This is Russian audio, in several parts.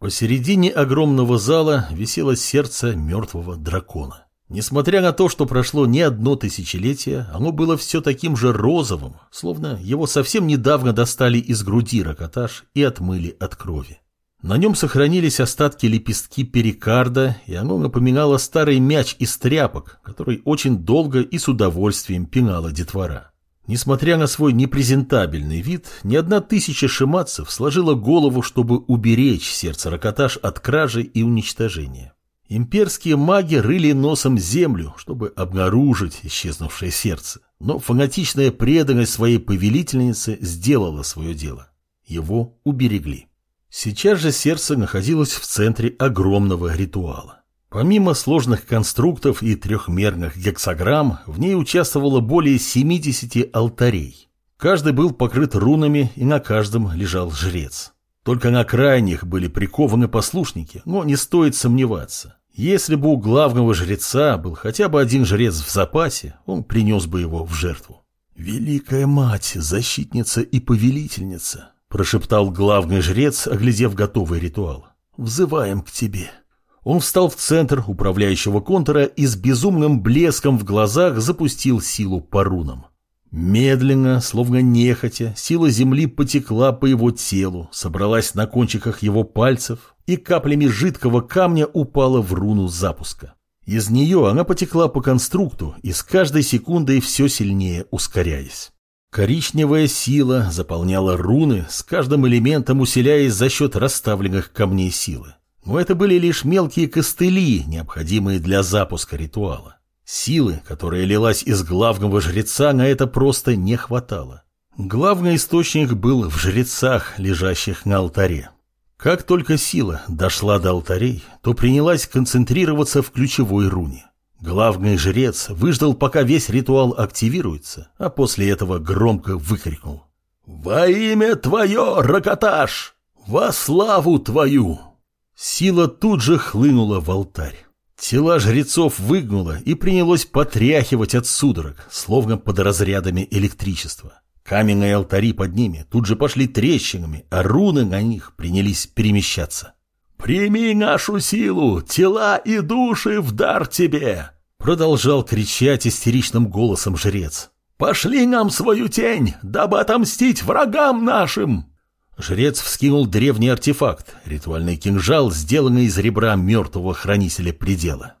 Посередине огромного зала висело сердце мертвого дракона. Несмотря на то, что прошло не одно тысячелетие, оно было все таким же розовым, словно его совсем недавно достали из груди ракотаж и отмыли от крови. На нем сохранились остатки лепестки перикарда, и оно напоминало старый мяч из тряпок, который очень долго и с удовольствием пинала детвора. Несмотря на свой непрезентабельный вид, ни одна тысяча шиматцев сложила голову, чтобы уберечь сердце ракотаж от кражи и уничтожения. Имперские маги рыли носом землю, чтобы обнаружить исчезнувшее сердце, но фанатичная преданность своей повелительницы сделала свое дело. Его уберегли. Сейчас же сердце находилось в центре огромного ритуала. Помимо сложных конструктов и трехмерных гексограмм, в ней участвовало более 70 алтарей. Каждый был покрыт рунами, и на каждом лежал жрец. Только на крайних были прикованы послушники, но не стоит сомневаться. Если бы у главного жреца был хотя бы один жрец в запасе, он принес бы его в жертву. «Великая мать, защитница и повелительница», – прошептал главный жрец, оглядев готовый ритуал. «Взываем к тебе». Он встал в центр управляющего контура и с безумным блеском в глазах запустил силу по рунам. Медленно, словно нехотя, сила земли потекла по его телу, собралась на кончиках его пальцев и каплями жидкого камня упала в руну запуска. Из нее она потекла по конструкту и с каждой секундой все сильнее ускоряясь. Коричневая сила заполняла руны, с каждым элементом усиляясь за счет расставленных камней силы. Но это были лишь мелкие костыли, необходимые для запуска ритуала. Силы, которая лилась из главного жреца, на это просто не хватало. Главный источник был в жрецах, лежащих на алтаре. Как только сила дошла до алтарей, то принялась концентрироваться в ключевой руне. Главный жрец выждал, пока весь ритуал активируется, а после этого громко выкрикнул. «Во имя твое, Ракоташ! Во славу твою!» Сила тут же хлынула в алтарь. Тела жрецов выгнуло и принялось потряхивать от судорог, словно под разрядами электричества. Каменные алтари под ними тут же пошли трещинами, а руны на них принялись перемещаться. «Прими нашу силу, тела и души в дар тебе!» Продолжал кричать истеричным голосом жрец. «Пошли нам свою тень, дабы отомстить врагам нашим!» Жрец вскинул древний артефакт, ритуальный кинжал, сделанный из ребра мертвого хранителя предела.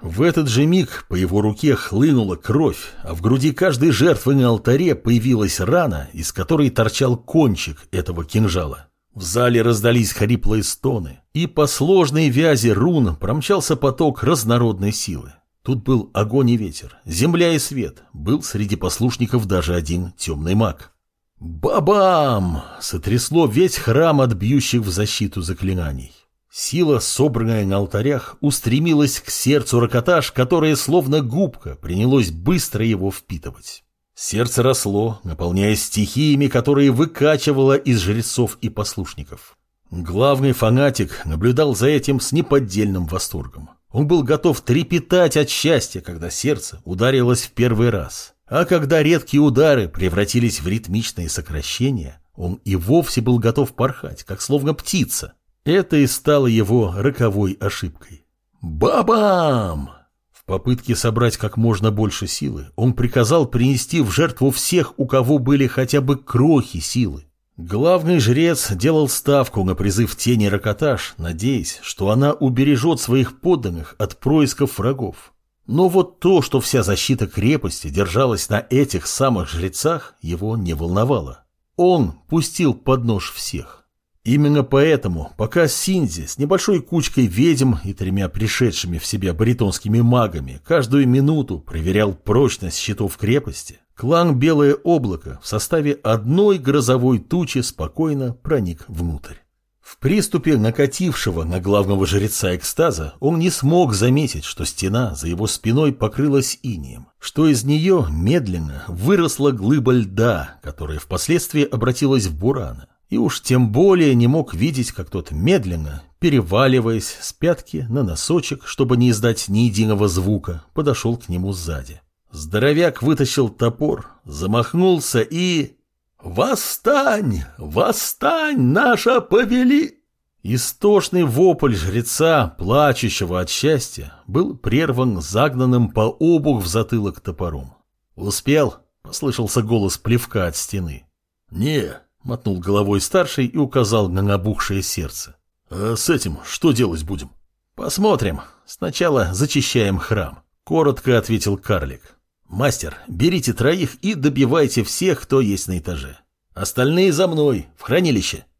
В этот же миг по его руке хлынула кровь, а в груди каждой жертвы на алтаре появилась рана, из которой торчал кончик этого кинжала. В зале раздались хриплые стоны, и по сложной вязи рун промчался поток разнородной силы. Тут был огонь и ветер, земля и свет, был среди послушников даже один темный маг. Бабам! Сотрясло весь храм от бьющих в защиту заклинаний. Сила, собранная на алтарях, устремилась к сердцу ракотаж, которое, словно губка, принялось быстро его впитывать. Сердце росло, наполняясь стихиями, которые выкачивало из жрецов и послушников. Главный фанатик наблюдал за этим с неподдельным восторгом. Он был готов трепетать от счастья, когда сердце ударилось в первый раз. А когда редкие удары превратились в ритмичные сокращения, он и вовсе был готов порхать, как словно птица. Это и стало его роковой ошибкой. Бабам! В попытке собрать как можно больше силы, он приказал принести в жертву всех, у кого были хотя бы крохи силы. Главный жрец делал ставку на призыв тени Ракотаж, надеясь, что она убережет своих подданных от происков врагов. Но вот то, что вся защита крепости держалась на этих самых жрецах, его не волновало. Он пустил под нож всех. Именно поэтому, пока Синзи с небольшой кучкой ведьм и тремя пришедшими в себя баритонскими магами каждую минуту проверял прочность щитов крепости, клан Белое Облако в составе одной грозовой тучи спокойно проник внутрь. В приступе накатившего на главного жреца экстаза он не смог заметить, что стена за его спиной покрылась инием, что из нее медленно выросла глыба льда, которая впоследствии обратилась в бурана. И уж тем более не мог видеть, как тот медленно, переваливаясь с пятки на носочек, чтобы не издать ни единого звука, подошел к нему сзади. Здоровяк вытащил топор, замахнулся и... «Восстань! Восстань, наша повели...» Истошный вопль жреца, плачущего от счастья, был прерван загнанным по обух в затылок топором. «Успел?» — послышался голос плевка от стены. «Не», — мотнул головой старший и указал на набухшее сердце. «А с этим что делать будем?» «Посмотрим. Сначала зачищаем храм», — коротко ответил карлик. «Мастер, берите троих и добивайте всех, кто есть на этаже. Остальные за мной, в хранилище».